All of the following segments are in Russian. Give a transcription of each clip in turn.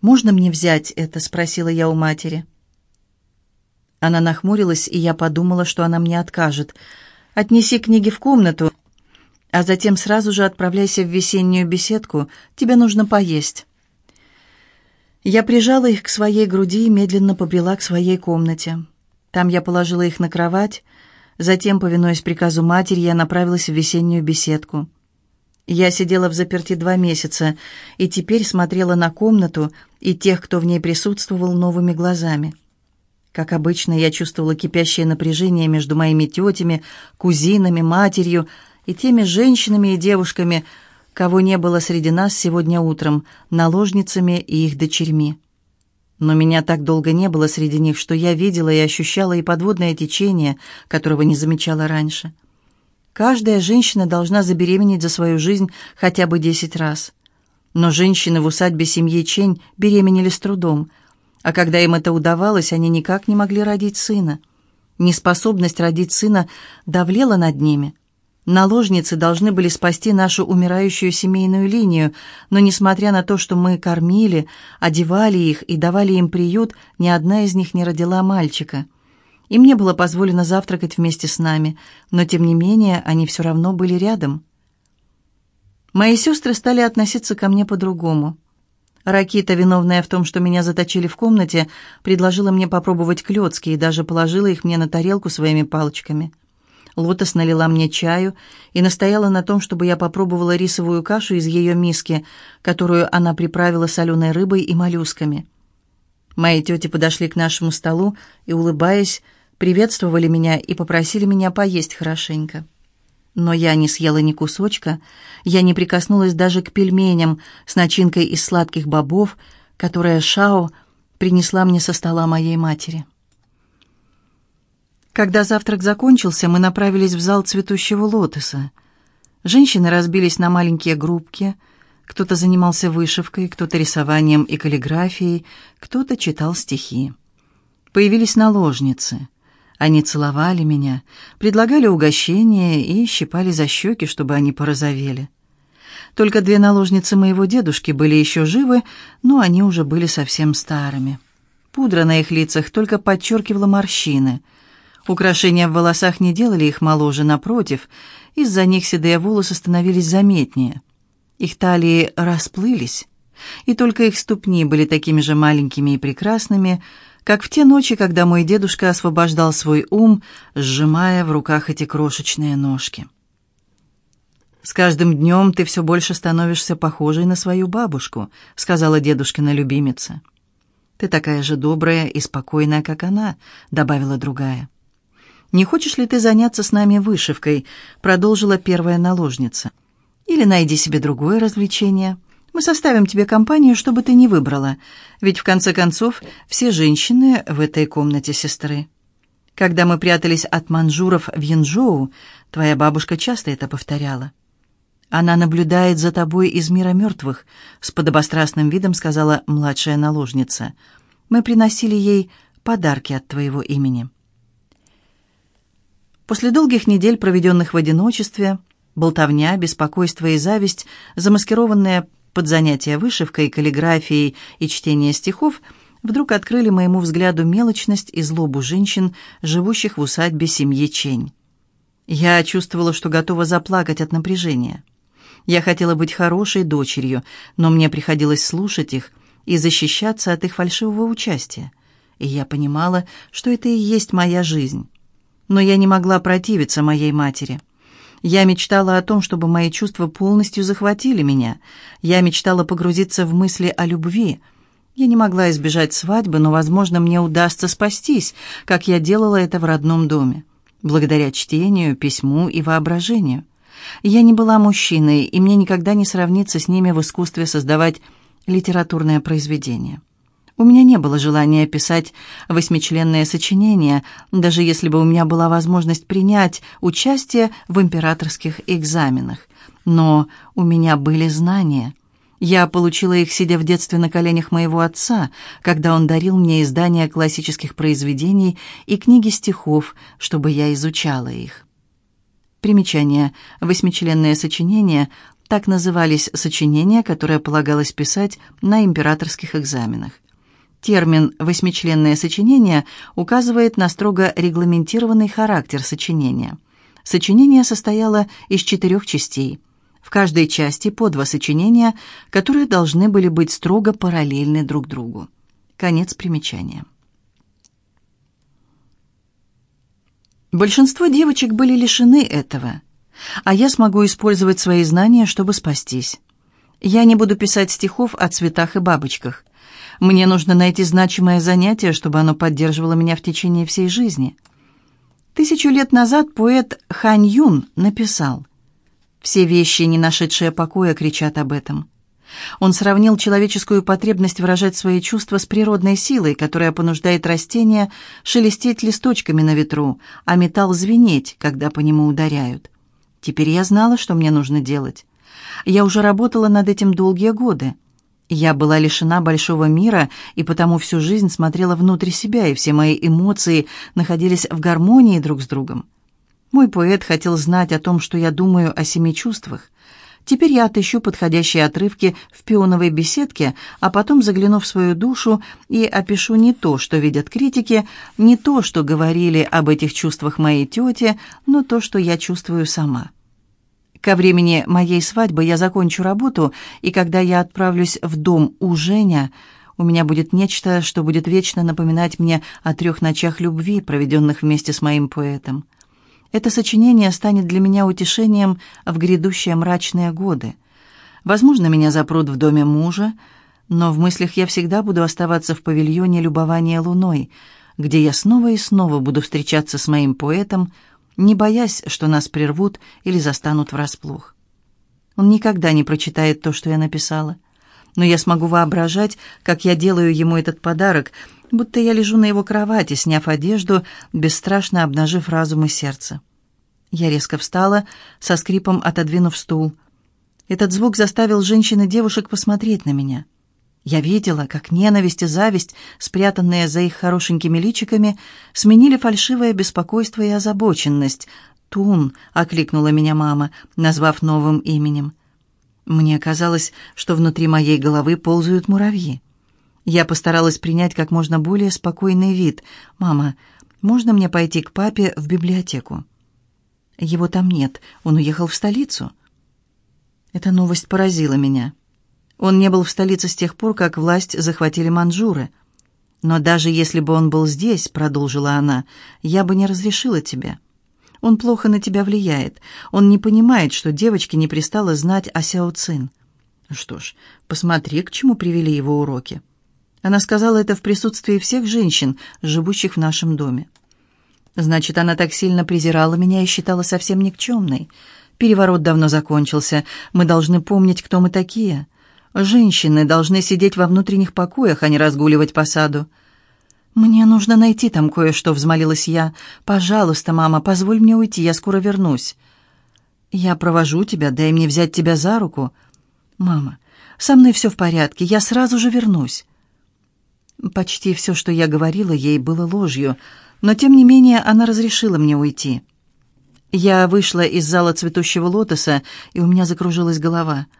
«Можно мне взять это?» — спросила я у матери. Она нахмурилась, и я подумала, что она мне откажет. «Отнеси книги в комнату, а затем сразу же отправляйся в весеннюю беседку. Тебе нужно поесть». Я прижала их к своей груди и медленно побрела к своей комнате. Там я положила их на кровать, затем, повинуясь приказу матери, я направилась в весеннюю беседку. Я сидела в заперти два месяца и теперь смотрела на комнату и тех, кто в ней присутствовал, новыми глазами. Как обычно, я чувствовала кипящее напряжение между моими тетями, кузинами, матерью и теми женщинами и девушками, кого не было среди нас сегодня утром, наложницами и их дочерьми. Но меня так долго не было среди них, что я видела и ощущала и подводное течение, которого не замечала раньше. Каждая женщина должна забеременеть за свою жизнь хотя бы десять раз. Но женщины в усадьбе семьи Чень беременели с трудом, а когда им это удавалось, они никак не могли родить сына. Неспособность родить сына давлела над ними. Наложницы должны были спасти нашу умирающую семейную линию, но, несмотря на то, что мы кормили, одевали их и давали им приют, ни одна из них не родила мальчика. Им не было позволено завтракать вместе с нами, но, тем не менее, они все равно были рядом. Мои сестры стали относиться ко мне по-другому. Ракита, виновная в том, что меня заточили в комнате, предложила мне попробовать клёцки и даже положила их мне на тарелку своими палочками – Лотос налила мне чаю и настояла на том, чтобы я попробовала рисовую кашу из ее миски, которую она приправила соленой рыбой и моллюсками. Мои тети подошли к нашему столу и, улыбаясь, приветствовали меня и попросили меня поесть хорошенько. Но я не съела ни кусочка, я не прикоснулась даже к пельменям с начинкой из сладких бобов, которые Шао принесла мне со стола моей матери. Когда завтрак закончился, мы направились в зал цветущего лотоса. Женщины разбились на маленькие группки. Кто-то занимался вышивкой, кто-то рисованием и каллиграфией, кто-то читал стихи. Появились наложницы. Они целовали меня, предлагали угощения и щипали за щеки, чтобы они порозовели. Только две наложницы моего дедушки были еще живы, но они уже были совсем старыми. Пудра на их лицах только подчеркивала морщины — Украшения в волосах не делали их моложе, напротив, из-за них седые волосы становились заметнее. Их талии расплылись, и только их ступни были такими же маленькими и прекрасными, как в те ночи, когда мой дедушка освобождал свой ум, сжимая в руках эти крошечные ножки. «С каждым днем ты все больше становишься похожей на свою бабушку», — сказала дедушкина любимица. «Ты такая же добрая и спокойная, как она», — добавила другая. «Не хочешь ли ты заняться с нами вышивкой?» — продолжила первая наложница. «Или найди себе другое развлечение. Мы составим тебе компанию, чтобы ты не выбрала. Ведь, в конце концов, все женщины в этой комнате сестры. Когда мы прятались от манжуров в Янчжоу, твоя бабушка часто это повторяла. Она наблюдает за тобой из мира мертвых», — с подобострастным видом сказала младшая наложница. «Мы приносили ей подарки от твоего имени». После долгих недель, проведенных в одиночестве, болтовня, беспокойство и зависть, замаскированные под занятия вышивкой, каллиграфией и чтение стихов, вдруг открыли моему взгляду мелочность и злобу женщин, живущих в усадьбе семьи Чень. Я чувствовала, что готова заплакать от напряжения. Я хотела быть хорошей дочерью, но мне приходилось слушать их и защищаться от их фальшивого участия. И я понимала, что это и есть моя жизнь но я не могла противиться моей матери. Я мечтала о том, чтобы мои чувства полностью захватили меня. Я мечтала погрузиться в мысли о любви. Я не могла избежать свадьбы, но, возможно, мне удастся спастись, как я делала это в родном доме, благодаря чтению, письму и воображению. Я не была мужчиной, и мне никогда не сравниться с ними в искусстве создавать литературное произведение. У меня не было желания писать восьмичленное сочинение, даже если бы у меня была возможность принять участие в императорских экзаменах. Но у меня были знания. Я получила их, сидя в детстве на коленях моего отца, когда он дарил мне издания классических произведений и книги стихов, чтобы я изучала их. Примечание. Восьмичленное сочинение Так назывались сочинения, которые полагалось писать на императорских экзаменах. Термин «восьмичленное сочинение» указывает на строго регламентированный характер сочинения. Сочинение состояло из четырех частей. В каждой части по два сочинения, которые должны были быть строго параллельны друг другу. Конец примечания. Большинство девочек были лишены этого, а я смогу использовать свои знания, чтобы спастись. Я не буду писать стихов о цветах и бабочках. Мне нужно найти значимое занятие, чтобы оно поддерживало меня в течение всей жизни. Тысячу лет назад поэт Хань Юн написал «Все вещи, не нашедшие покоя, кричат об этом». Он сравнил человеческую потребность выражать свои чувства с природной силой, которая понуждает растения шелестеть листочками на ветру, а металл звенеть, когда по нему ударяют. Теперь я знала, что мне нужно делать. Я уже работала над этим долгие годы. Я была лишена большого мира и потому всю жизнь смотрела внутрь себя, и все мои эмоции находились в гармонии друг с другом. Мой поэт хотел знать о том, что я думаю о семи чувствах. Теперь я отыщу подходящие отрывки в пионовой беседке, а потом загляну в свою душу и опишу не то, что видят критики, не то, что говорили об этих чувствах моей тете, но то, что я чувствую сама. Ко времени моей свадьбы я закончу работу, и когда я отправлюсь в дом у Женя, у меня будет нечто, что будет вечно напоминать мне о трех ночах любви, проведенных вместе с моим поэтом. Это сочинение станет для меня утешением в грядущие мрачные годы. Возможно, меня запрут в доме мужа, но в мыслях я всегда буду оставаться в павильоне любования луной, где я снова и снова буду встречаться с моим поэтом, не боясь, что нас прервут или застанут врасплох. Он никогда не прочитает то, что я написала. Но я смогу воображать, как я делаю ему этот подарок, будто я лежу на его кровати, сняв одежду, бесстрашно обнажив разум и сердце. Я резко встала, со скрипом отодвинув стул. Этот звук заставил женщин и девушек посмотреть на меня — я видела, как ненависть и зависть, спрятанные за их хорошенькими личиками, сменили фальшивое беспокойство и озабоченность. «Тун», — окликнула меня мама, назвав новым именем. Мне казалось, что внутри моей головы ползают муравьи. Я постаралась принять как можно более спокойный вид. «Мама, можно мне пойти к папе в библиотеку?» «Его там нет, он уехал в столицу». Эта новость поразила меня. Он не был в столице с тех пор, как власть захватили манжуры. «Но даже если бы он был здесь», — продолжила она, — «я бы не разрешила тебе. Он плохо на тебя влияет. Он не понимает, что девочке не пристало знать о Сяо Цин». Что ж, посмотри, к чему привели его уроки. Она сказала это в присутствии всех женщин, живущих в нашем доме. Значит, она так сильно презирала меня и считала совсем никчемной. Переворот давно закончился. Мы должны помнить, кто мы такие. Женщины должны сидеть во внутренних покоях, а не разгуливать по саду. «Мне нужно найти там кое-что», — взмолилась я. «Пожалуйста, мама, позволь мне уйти, я скоро вернусь». «Я провожу тебя, дай мне взять тебя за руку». «Мама, со мной все в порядке, я сразу же вернусь». Почти все, что я говорила ей, было ложью, но тем не менее она разрешила мне уйти. Я вышла из зала цветущего лотоса, и у меня закружилась голова —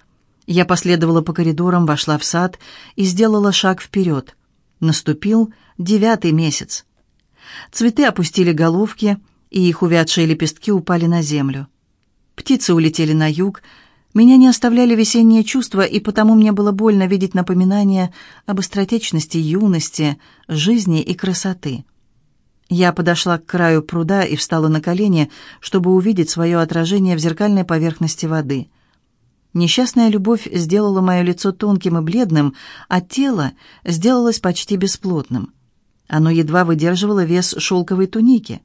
я последовала по коридорам, вошла в сад и сделала шаг вперед. Наступил девятый месяц. Цветы опустили головки, и их увядшие лепестки упали на землю. Птицы улетели на юг. Меня не оставляли весенние чувства, и потому мне было больно видеть напоминания об быстротечности юности, жизни и красоты. Я подошла к краю пруда и встала на колени, чтобы увидеть свое отражение в зеркальной поверхности воды — Несчастная любовь сделала мое лицо тонким и бледным, а тело сделалось почти бесплотным. Оно едва выдерживало вес шелковой туники.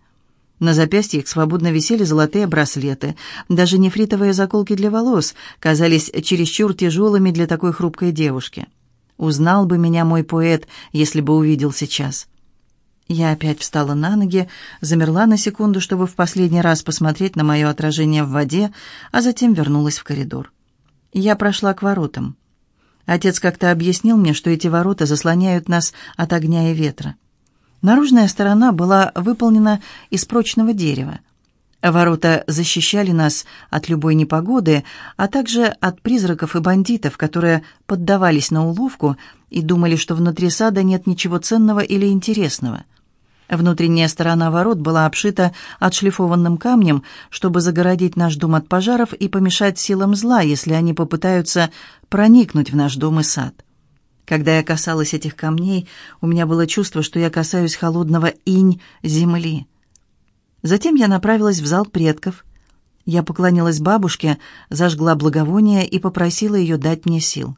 На запястьях свободно висели золотые браслеты. Даже нефритовые заколки для волос казались чересчур тяжелыми для такой хрупкой девушки. Узнал бы меня мой поэт, если бы увидел сейчас. Я опять встала на ноги, замерла на секунду, чтобы в последний раз посмотреть на мое отражение в воде, а затем вернулась в коридор. Я прошла к воротам. Отец как-то объяснил мне, что эти ворота заслоняют нас от огня и ветра. Наружная сторона была выполнена из прочного дерева. Ворота защищали нас от любой непогоды, а также от призраков и бандитов, которые поддавались на уловку и думали, что внутри сада нет ничего ценного или интересного. Внутренняя сторона ворот была обшита отшлифованным камнем, чтобы загородить наш дом от пожаров и помешать силам зла, если они попытаются проникнуть в наш дом и сад. Когда я касалась этих камней, у меня было чувство, что я касаюсь холодного инь земли. Затем я направилась в зал предков. Я поклонилась бабушке, зажгла благовоние и попросила ее дать мне сил.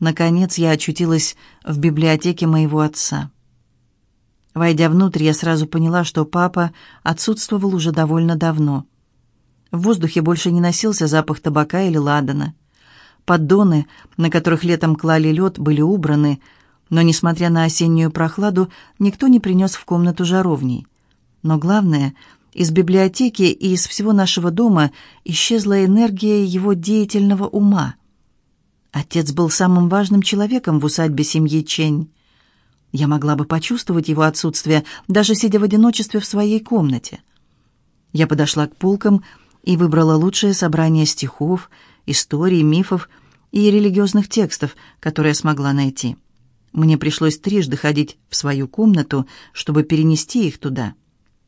Наконец я очутилась в библиотеке моего отца. Войдя внутрь, я сразу поняла, что папа отсутствовал уже довольно давно. В воздухе больше не носился запах табака или ладана. Поддоны, на которых летом клали лед, были убраны, но, несмотря на осеннюю прохладу, никто не принес в комнату жаровней. Но главное, из библиотеки и из всего нашего дома исчезла энергия его деятельного ума. Отец был самым важным человеком в усадьбе семьи Чень. Я могла бы почувствовать его отсутствие, даже сидя в одиночестве в своей комнате. Я подошла к полкам и выбрала лучшее собрание стихов, историй, мифов и религиозных текстов, которые смогла найти. Мне пришлось трижды ходить в свою комнату, чтобы перенести их туда.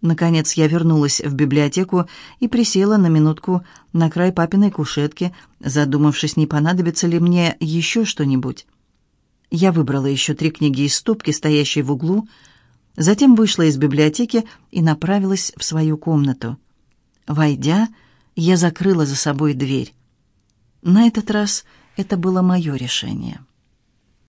Наконец я вернулась в библиотеку и присела на минутку на край папиной кушетки, задумавшись, не понадобится ли мне еще что-нибудь. Я выбрала еще три книги из стопки, стоящей в углу, затем вышла из библиотеки и направилась в свою комнату. Войдя, я закрыла за собой дверь. На этот раз это было мое решение.